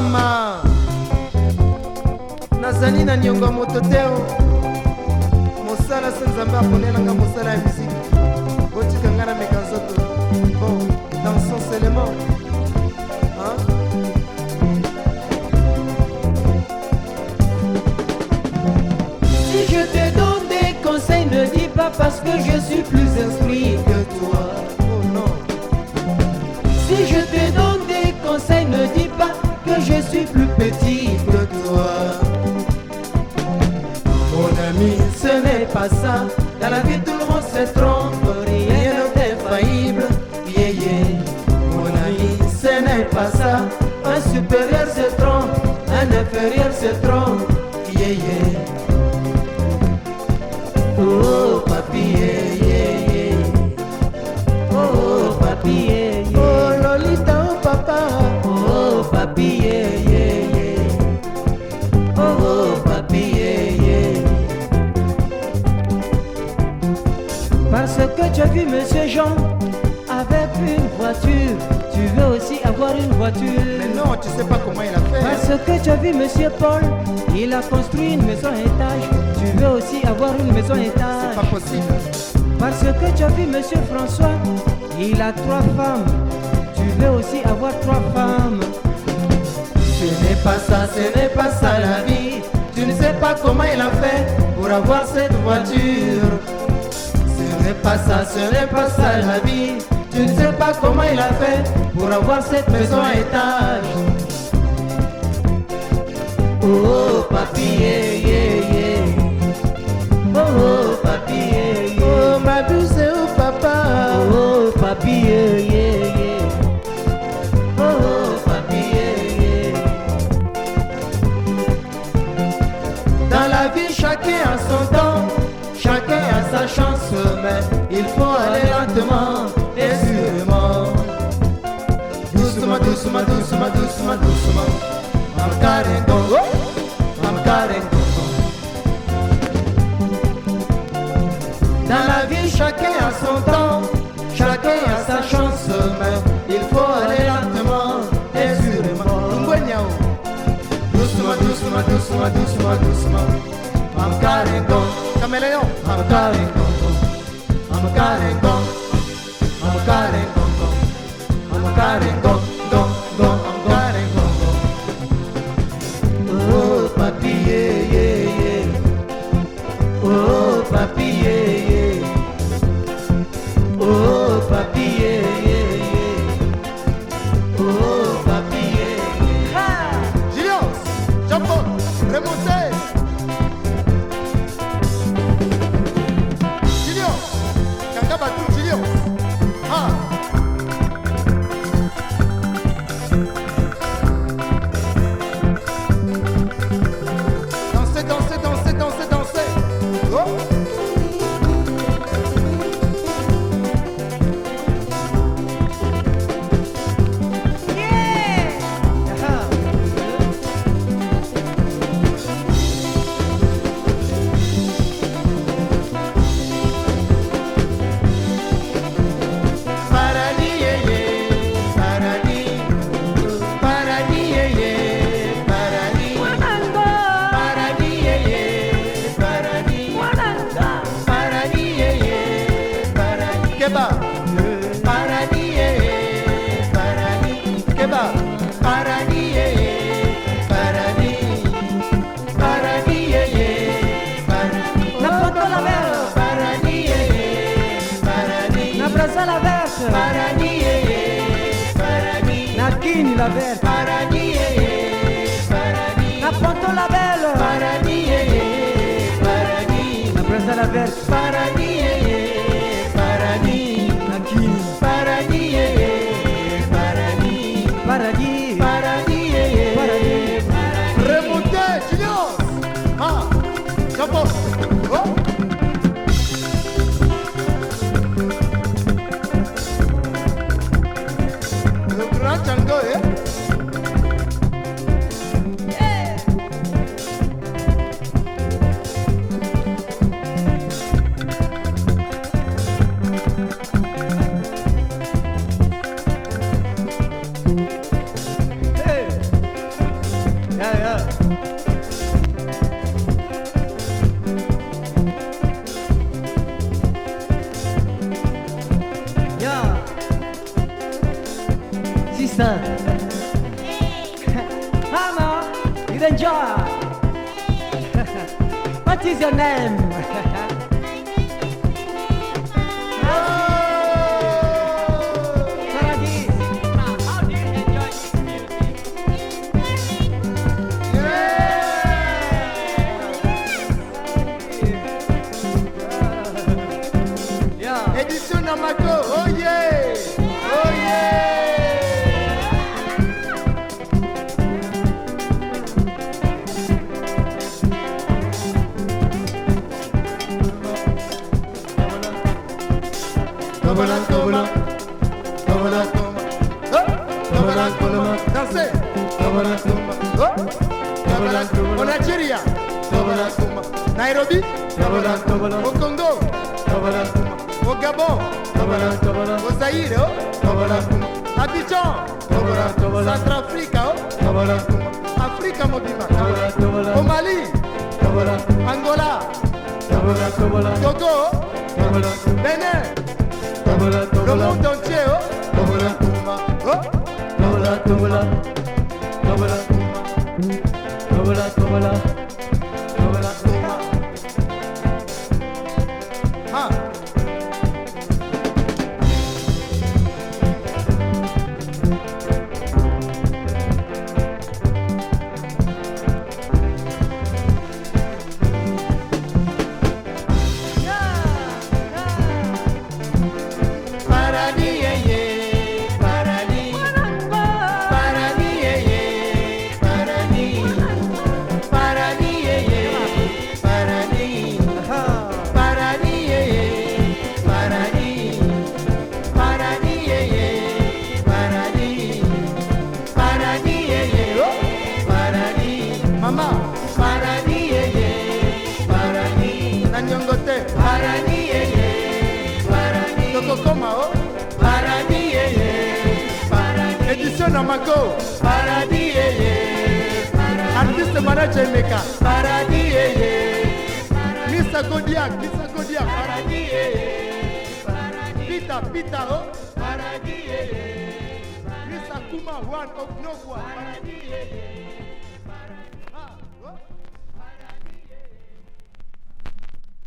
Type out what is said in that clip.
mama nazali na niongo ya moto te o. mosala se nzambe aponelanga mosala ya misiki botika nga na meka nzoto bon dansons seulement hein? Si je te donne des conseils, ne dis pas parce que je suis plus instruit que toi. Je suis plus petit que toi. Mon ami, ce n'est pas ça. Dans la vie, tout le monde se trompe, rien n'est yeah. Mon ami, ce n'est pas ça. Un supérieur se trompe, un inférieur se trompe. Yeah. Oh, papi, yeah, yeah, yeah. Oh, papi, vu Monsieur Jean avec une voiture, tu veux aussi avoir une voiture. mais non tu sais pas comment il a fait hein. Parce que tu as vu Monsieur Paul, il a construit une maison à étage, tu veux aussi avoir une maison à c'est étage. pas possible Parce que tu as vu Monsieur François, il a trois femmes. Tu veux aussi avoir trois femmes. Ce n'est pas ça, ce n'est pas ça la vie. Tu ne sais pas comment il a fait pour avoir cette voiture. N'est pas ça, ce n'est pas ça la vie. Tu ne sais pas comment il a fait pour avoir cette maison à étage. Oh, papi, yeah, yeah, yeah. Oh, oh, papi, yeah, yeah. oh ma douce oh papa Oh, yeah, yeah. Il faut aller lentement et sûrement. Doucement, doucement, doucement, doucement, doucement. I'm carrying go, I'm carrying go. Dans la vie, chacun a son temps, chacun a sa chance, mais il faut aller lentement et sûrement. Doucement, doucement, doucement, doucement, doucement. I'm carrying go, kameleon I'm carrying un carretón. Brasil! keba parani parani keba parani parani parani parani una patola verso. Parani parani una brasala verso. Parani parani una chini la verso. Mama, you enjoy. what is your name? Paradis. How do Tomala, tomala, Nairobi, au Congo, tomala, tomala, au Gabon, Abidjan, tomala, Mali, Angola, Togo, Benin. Le monde entier, oh, tobola, Tete. Barani yeye, barani. Tokokoma o. Oh. Barani yeye, barani. Edition Namako. Barani yeye, barani. Artiste Marache para Barani yeye. Mr. Kodiak, Mr. Kodiak. Barani yeye, barani. Pita, Pita o. Oh. Barani yeye. Mr. Kuma, one of Nokwa. Barani yeye.